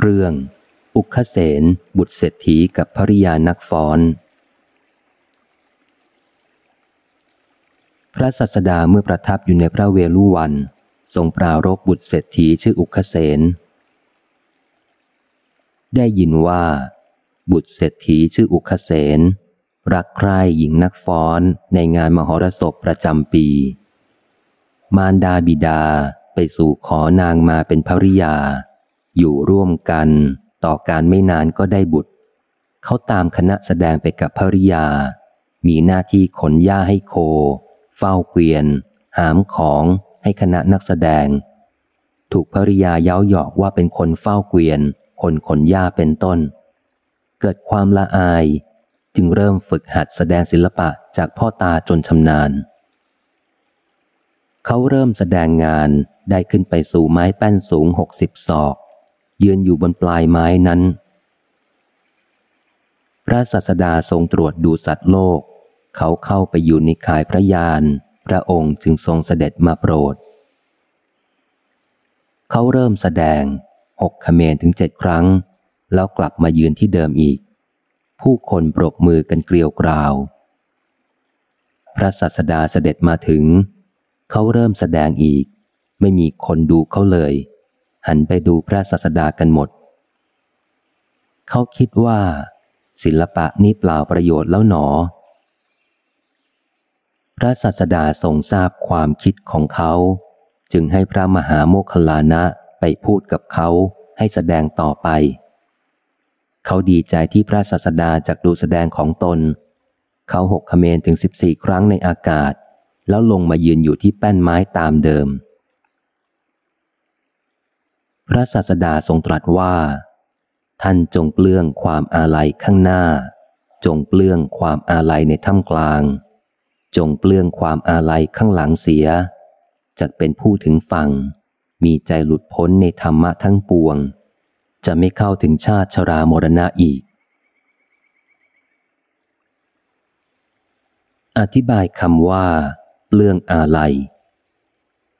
เรื่อง อุคเสนบุตรเศรษฐีกับภริยานักฟ้อน พระสัสดาเมื่อประทับอยู่ในพระเวลุวัน ทรงปรารบบุตรเศรษฐีชื่ออุคเสนได้ยินว่า บุตรเศรษฐีชื่ออุคเสนรักใคร่หญิงนักฟ้อนในงานมหรสพประจำปี มารดาบิดาไปสู่ขอนางมาเป็นภริยา อยู่ร่วมกัน ต่อการไม่นานก็ได้บุตร เขาตามคณะแสดงไปกับภริยา มีหน้าที่ขนหญ้าให้โค เฝ้าเกวียน หามของให้คณะนักแสดง ถูกภริยาเย้าหยอกว่าเป็นคนเฝ้าเกวียน คนขนหญ้าเป็นต้น เกิดความละอาย จึงเริ่มฝึกหัดแสดงศิลปะจากพ่อตาจนชำนาญเขาเริ่มแสดงงานได้ขึ้นไปสู่ไม้แป้นสูงหกสิบศอก ยืนอยู่บนปลายไม้นั้น พระศาสดาทรงตรวจดูสัตว์โลก เขาเข้าไปอยู่ในขายพระยานพระองค์จึงทรงเสด็จมาโปรด เขาเริ่มแสดงหกขเมนถึงเจ็ดครั้ง แล้วกลับมายืนที่เดิมอีก ผู้คนปรบมือกันเกลียวกราว พระสัสดาเสด็จมาถึง เขาเริ่มแสดงอีก ไม่มีคนดูเขาเลย หันไปดูพระสัสดากันหมด เขาคิดว่า ศิลปะนี้เปล่าประโยชน์แล้วหนอ พระสัสดาทรงทราบความคิดของเขา จึงให้พระมหาโมคลานะไปพูดกับเขาให้แสดงต่อไป เขาดีใจที่พระศาสดาจากดูแสดงของตน เขาหกขเมนถึงสิบสี่ครั้งในอากาศ แล้วลงมายืนอยู่ที่แป้นไม้ตามเดิม พระศาสดาทรงตรัสว่า ท่านจงเปลื้องความอาลัยข้างหน้า จงเปลื้องความอาลัยในถ้ำกลาง จงเปลื้องความอาลัยข้างหลังเสียจะเป็นผู้ถึงฝั่ง มีใจหลุดพ้นในธรรมะทั้งปวง จะไม่เข้าถึงชาติชรามรณะอีก อธิบายคำว่า เปลื้องอาลัย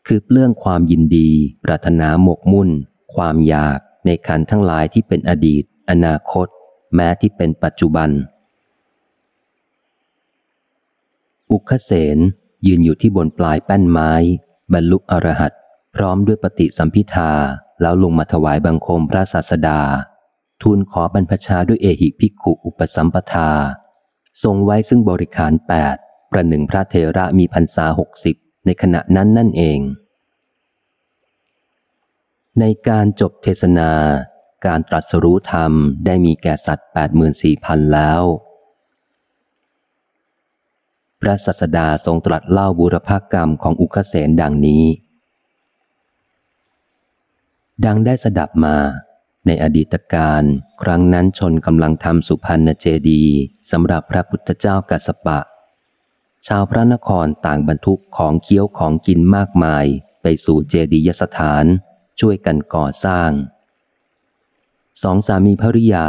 คือเปลื้องความยินดี ปรารถนาหมกมุ่น ความอยากในขันทั้งหลายที่เป็นอดีต อนาคต แม้ที่เป็นปัจจุบัน อุคเสนยืนอยู่ที่บนปลายแป้นไม้ บรรลุอรหัตพร้อมด้วยปฏิสัมพิทาแล้วลงมาถวายบังคมพระศาสดา ทูลขอบรรพชาด้วยเอหิภิกขุอุปสัมปทา ทรงไว้ซึ่งบริขารแปดประหนึ่งพระเทระมีพรรษาหกสิบในขณะนั้นนั่นเอง ในการจบเทศนา การตรัสรู้ธรรมได้มีแก่สัตว์แปดหมื่นสี่พันแล้ว พระสัสดาทรงตรัสเล่าบุรพกรรมของอุคเสนดังนี้ ดังได้สดับมา ในอดีตการครั้งนั้นชนกำลังทำสุพรรณเจดีสำหรับพระพุทธเจ้ากัสปะ ชาวพระนครต่างบรรทุกของเคี้ยวของกินมากมายไปสู่เจดียสถาน ช่วยกันก่อสร้าง สองสามีภริยา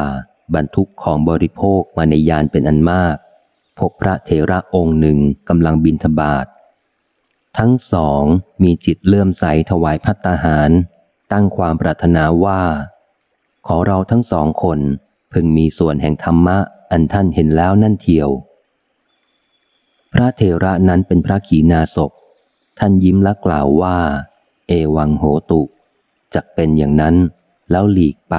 บรรทุกของบริโภคมาในยานเป็นอันมาก พบพระเทระองค์หนึ่งกำลังบินทบาท ทั้งสองมีจิตเลื่อมใสถวายพัตตาหาร ตั้งความปรารถนาว่า ขอเราทั้งสองคนพึงมีส่วนแห่งธรรมะอันท่านเห็นแล้วนั่นเทียว พระเทระนั้นเป็นพระขีณาศพท่านยิ้มและกล่าวว่า เอวังโหตุ จะเป็นอย่างนั้นแล้วหลีกไป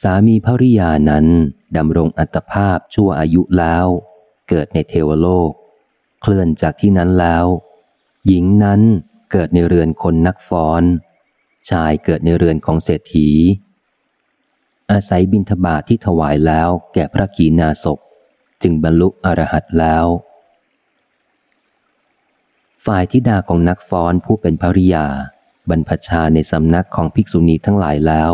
สามีภริยานั้นดำรงอัตภาพชั่วอายุแล้ว เกิดในเทวโลก เคลื่อนจากที่นั้นแล้ว หญิงนั้นเกิดในเรือนคนนักฟ้อน ชายเกิดในเรือนของเศรษฐี อาศัยบินทบาทที่ถวายแล้วแก่พระกีนาศพ จึงบรรลุอรหัตแล้ว ฝ่ายทิดาของนักฟ้อนผู้เป็นภริยา บรรพชาในสำนักของภิกษุณีทั้งหลายแล้ว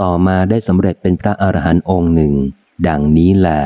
ต่อมาได้สำเร็จเป็นพระอรหันต์องค์หนึ่งดังนี้แหละ